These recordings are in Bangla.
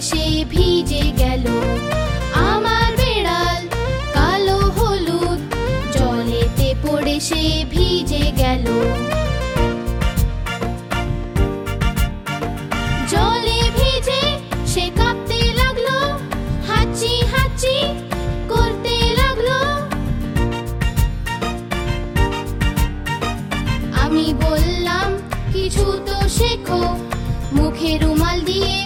সে ভিজে গেল। আমার বেড়াল কালো হলুদ, জলেতে পড়ে সে ভিজে গেল। হাঁচি হাঁচি করতে লাগল। আমি বললাম, কিছু তো শেখো। মুখে রুমাল দিয়ে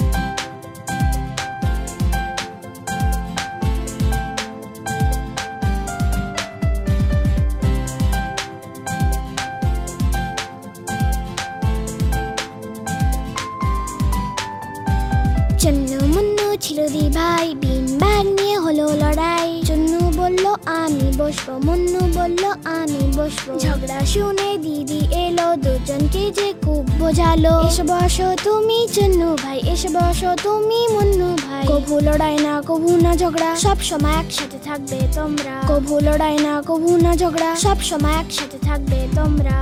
চন্নু মুন্নু ছিল দি ভাই বিন ব্যাগ নিয়ে হলো লড়াই। চন্নু বলল, আমি বসবো। মুন্নু বলল, আমি বসবো। ঝগড়া শুনে দিদি এলো, দুজনকে যে খুব বোঝালো। এসে বসো, তুমি চন্নু ভাই, এসে বসো, তুমি মুন্নু ভাই। কভু লড়াই না, কভু না ঝগড়া, সব সময় একসাথে থাকবে তোমরা। কভু লড়াই না, কভু না ঝগড়া, সব সময় একসাথে থাকবে তোমরা।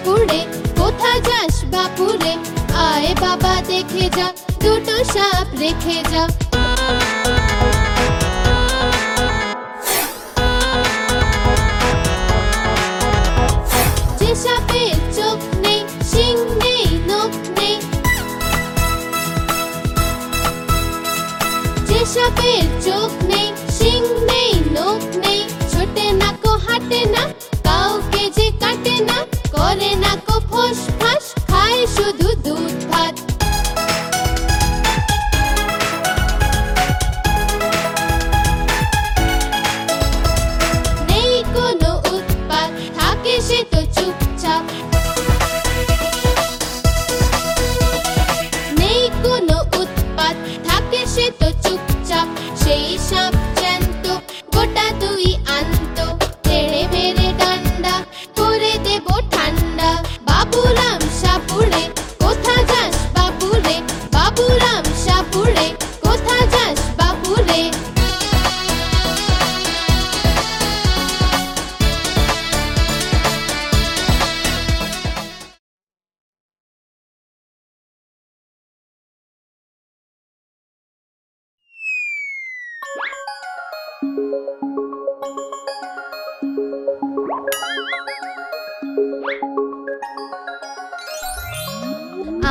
বাপুরে, কোথায় যাস বাপুরে? আয় বাবা, দেখে যা, দুটো সাপ রেখে যা। যে চোখ নেই, শিং নেই, নখ নেই। যে চোখ নেই, শিং নেই, নখ নেই। ছোটে না কো, হাঁটে না, কাউকে যে কাটে না। করে না কো ফোস ফাস খায় শুধু দুধ ভাত।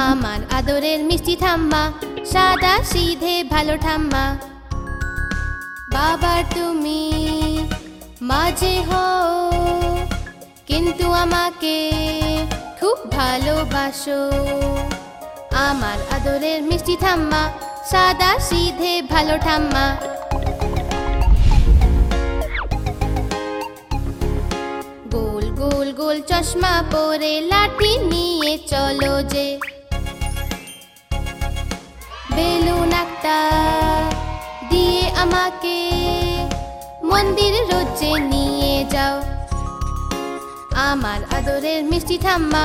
আমার আদরের মিষ্টি ঠাম্মা, সাদা সিধে ভালো ঠাম্মা। বাবার তুমি মাঝে হও কিন্তু আমাকে খুব ভালোবাসো। আমার আদরের মিষ্টি ঠাম্মা, সাদা সিধে ভালো ঠাম্মা। গোল চশমা পরে লাঠি নিয়ে চলো যে। বেলুন একটা দিয়ে আমাকে মন্দির রোজে নিয়ে যাও। আমার আদরের মিষ্টি ঠাম্মা,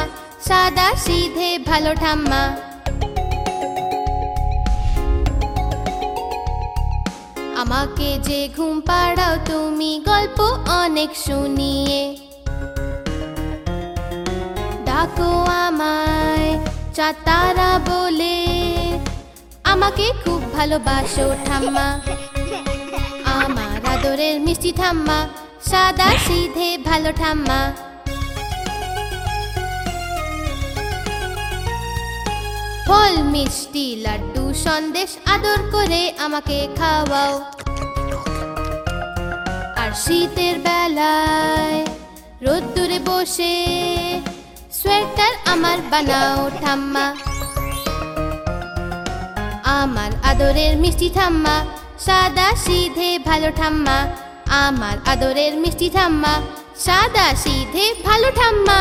সাদা সিধে ভালো ঠাম্মা। আমাকে যে ঘুম পাড়াও, তুমি গল্প অনেক শুনিয়ে ডাকো আমায়, চাতারা বলে। আমাকে খুব ভালোবাসো ঠাম্মা। আমার আদরের মিষ্টি ঠাম্মা, সাদা সিধে ভালো ঠাম্মা। ফল, মিষ্টি, লাড্ডু, সন্দেশ আদর করে আমাকে খাওয়াও। আর শীতের বেলায় রোদ্দুরে বসে সোয়েটার আমার বানাও ঠাম্মা। আমার আদরের মিষ্টি ঠাম্মা, সাদা সিধে ভালো ঠাম্মা। আমার আদরের মিষ্টি ঠাম্মা, সাদা সিধে ভালো ঠাম্মা।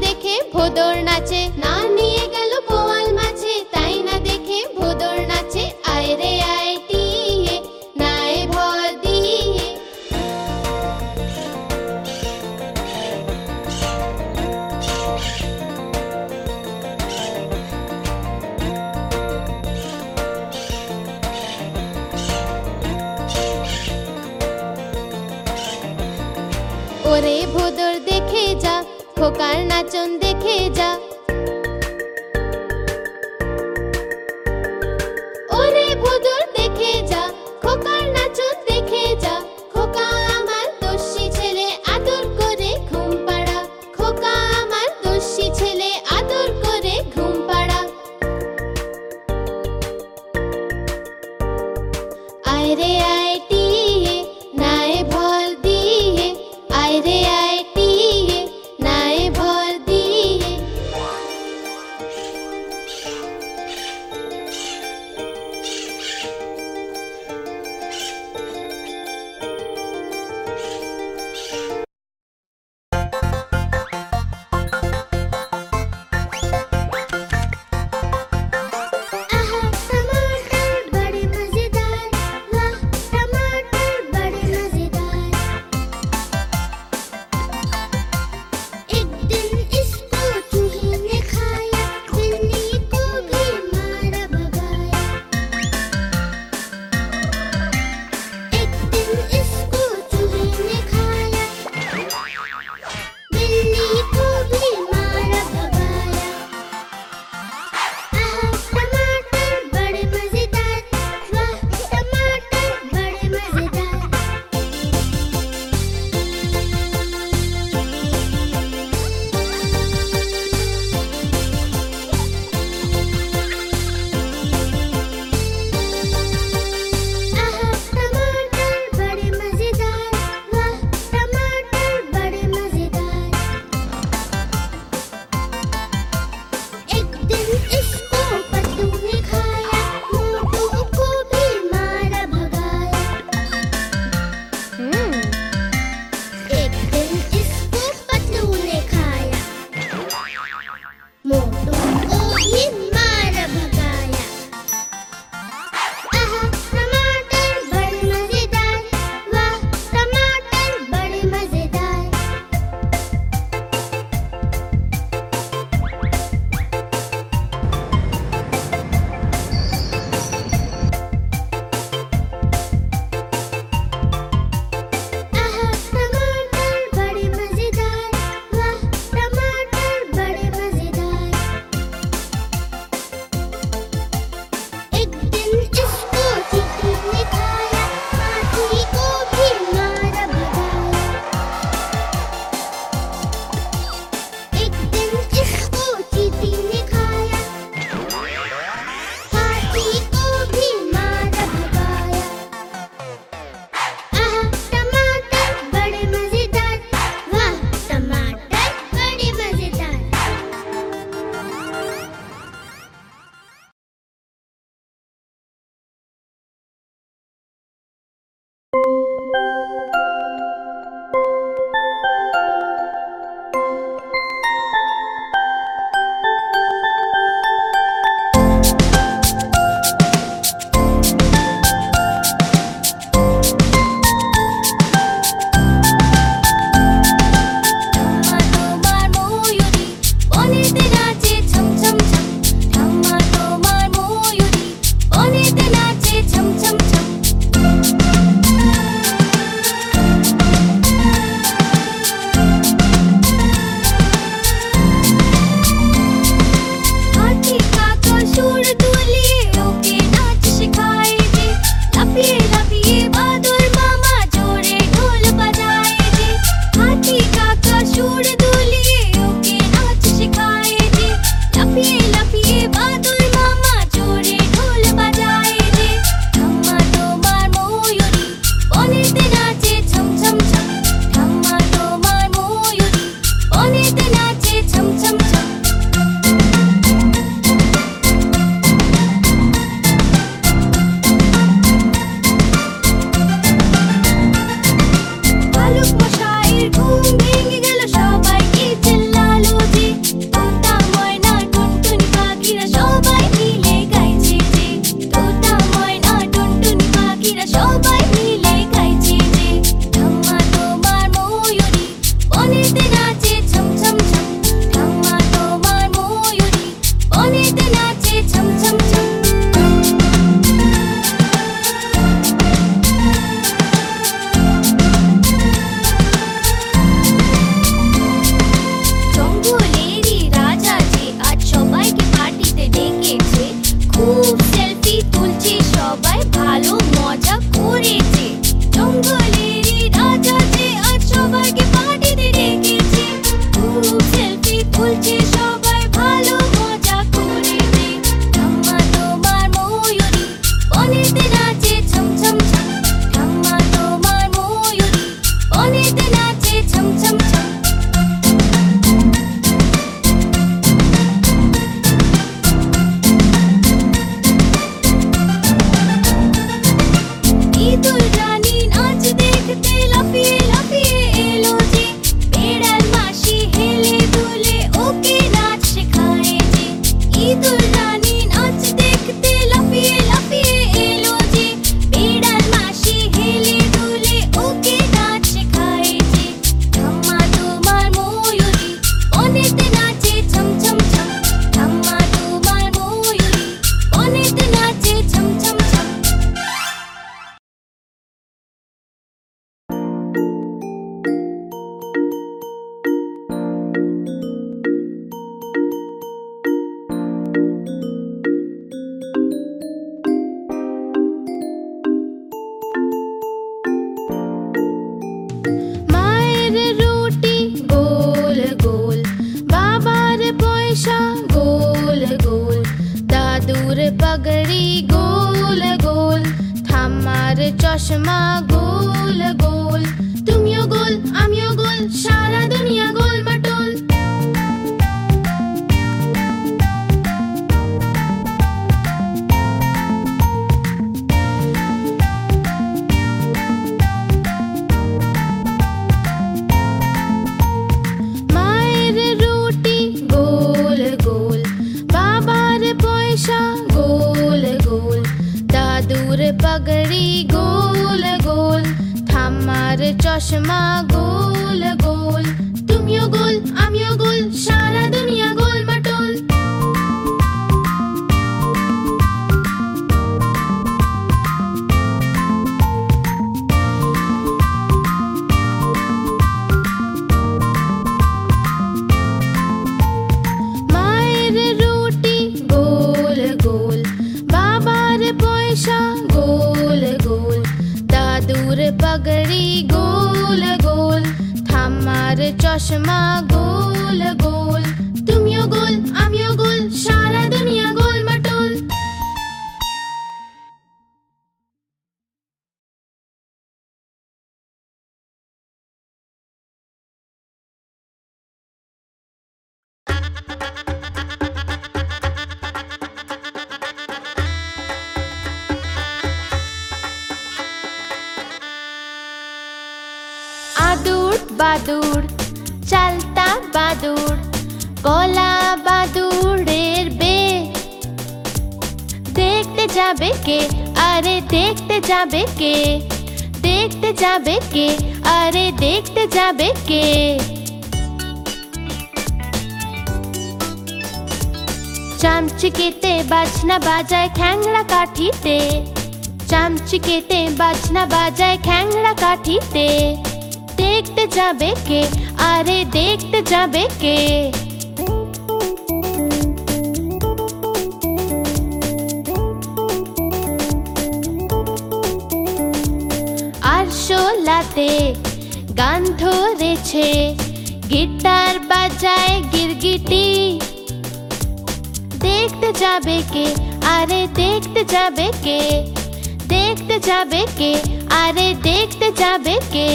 দেখে ভোদর নাচে না বাদুর কলা বাদুড়ের বে। দেখতে যাবে কে? আরে দেখতে যাবে কে? দেখতে যাবে কে? আরে দেখতে যাবে কে? চামচিকেতে বাজনা বাজায় খ্যাংড়া কাঠিতে। চামচিকেতে বাজনা বাজায় খ্যাংড়া কাঠিতে। দেখতে যাবে কে? আরে দেখতে যাবে কে? আর শোলাতে গান ধরেছে, গিটার বাজায় গিরগিটি। দেখতে যাবে কে? আরে দেখতে যাবে কে? দেখতে যাবে কে? আরে দেখতে যাবে কে?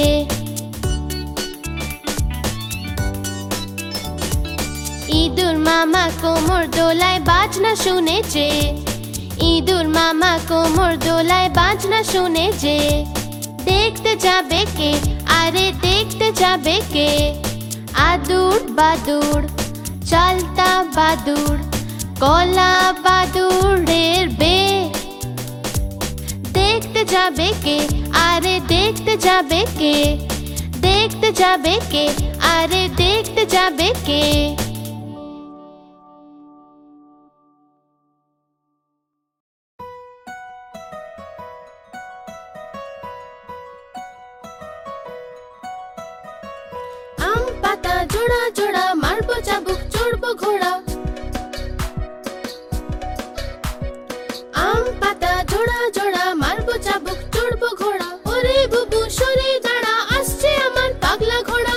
ইঁদুর মামা কোমর দোলায় বাজনা শুনেছে। ইঁদুর মামা কোমর দোলায় বাজনা শুনেছে। দেখতে যাবে কে? আরে দেখতে যাবে কে? আদুর বাদুর, চালতা বাদুর, কলা বাদুড়ের বে। দেখতে যাবে কে? আরে দেখতে যাবে কে? দেখতে যাবে কে? আরে দেখতে যাবে কে? ঘোড়া। আম, পাতা, জোড়া জোড়া, মারবো চাবুক, চড়বো ঘোড়া। ওরে বুবু, সরে দাঁড়া, আসছে আমার পাগলা ঘোড়া।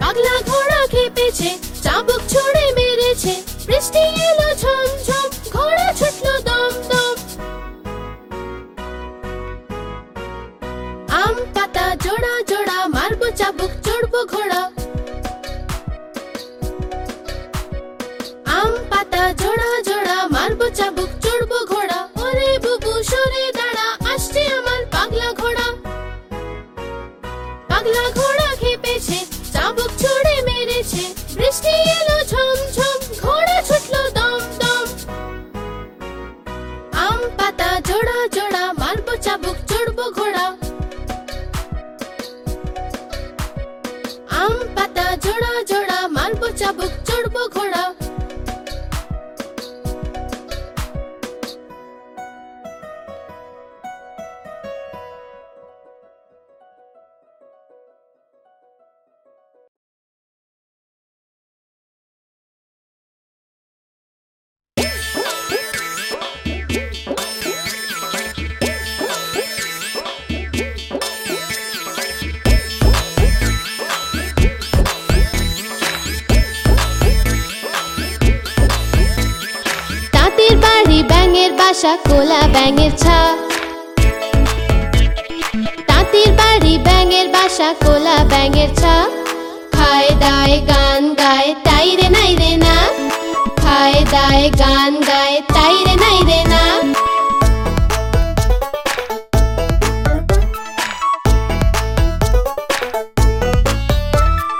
পাগলা ঘোড়া খেপেছে, চাবুক ছুড়ে মেরেছে, বৃষ্টি বাসা কোলা ব্যাঙের ছা তাঁতির বাড়ি ব্যাঙের বাসা কোলা ব্যাঙের ছা খায় দায় গান গায়, তাই রে নাই রে না। খায় দায় গান গায়, তাই রে নাই রে না।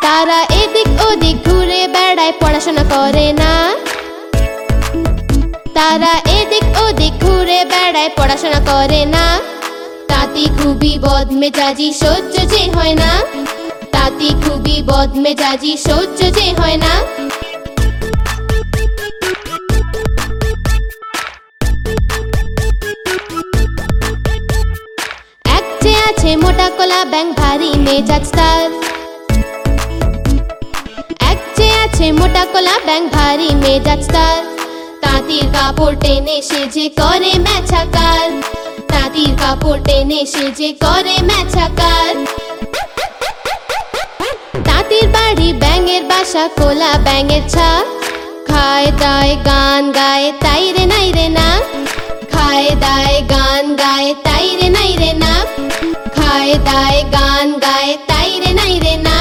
তারা এদিক ওদিক ঘুরে বেড়ায়, পড়াশোনা করে না। তারা এদিক ওদিক ঘুরে বেড়ায়, পড়াশোনা করে না। তাতি খুবই বদমেজাজি, সহ্য যে হয় না। তাতি খুবই বদমেজাজি, সহ্য যে হয় না। এক মোটা কলা ব্যাং ভারী মেজাজ তার। এক যে আছে মোটা কলা ব্যাং ভারী মেজাজ তার। তাঁতির কাপড় টেনে সে যে করে ম্যাছাকার তাঁতির কাপড় টেনে সে যে করে ম্যাছাকার তাঁতির বাড়ি ব্যাঙের বাসা, কোলা ব্যাঙের ছা খায় দায় গান গায়, তাই রে নাই রে না। খায় দায় গান গায়, তাই রে নাই রে না। খায় দায় গান গায়, তাই রে নাই রে না।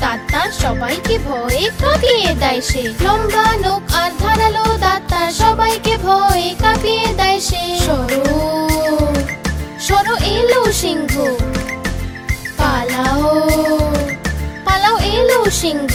দাঁত সবাইকে ভয়ে কাঁপিয়ে দেয় সে। লম্বা নখ আর ধারালো দাঁতা সবাইকে ভয়ে কাঁপিয়ে দেয় সে। সরো সরো এলো সিংহ। পালাও পালাও এলো সিংহ।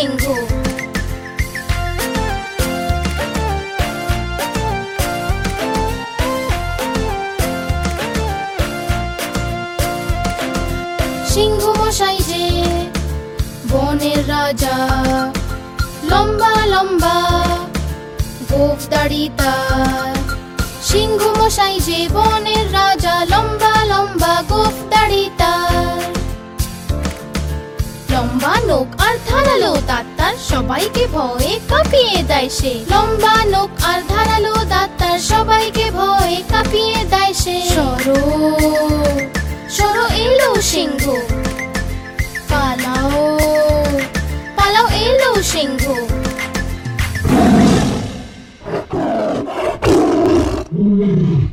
সিংহ। সিংহ মশাই যে বনের রাজা, লম্বা লম্বা গোফ দাড়ি তার। সিংহ মশাই যে বনের রাজা, লম্বা লম্বা গোফ দাড়ি তার। ধারালো দাঁত সবাইকে ভয়ে কাঁপিয়ে দেয় সে। লম্বা নোক আর ধারালো দাঁত সবাইকে ভয়ে কাঁপিয়ে দেয় সে। সরো সরো এলো সিংহ। পালাও পালাও এলো সিংহ। ডালে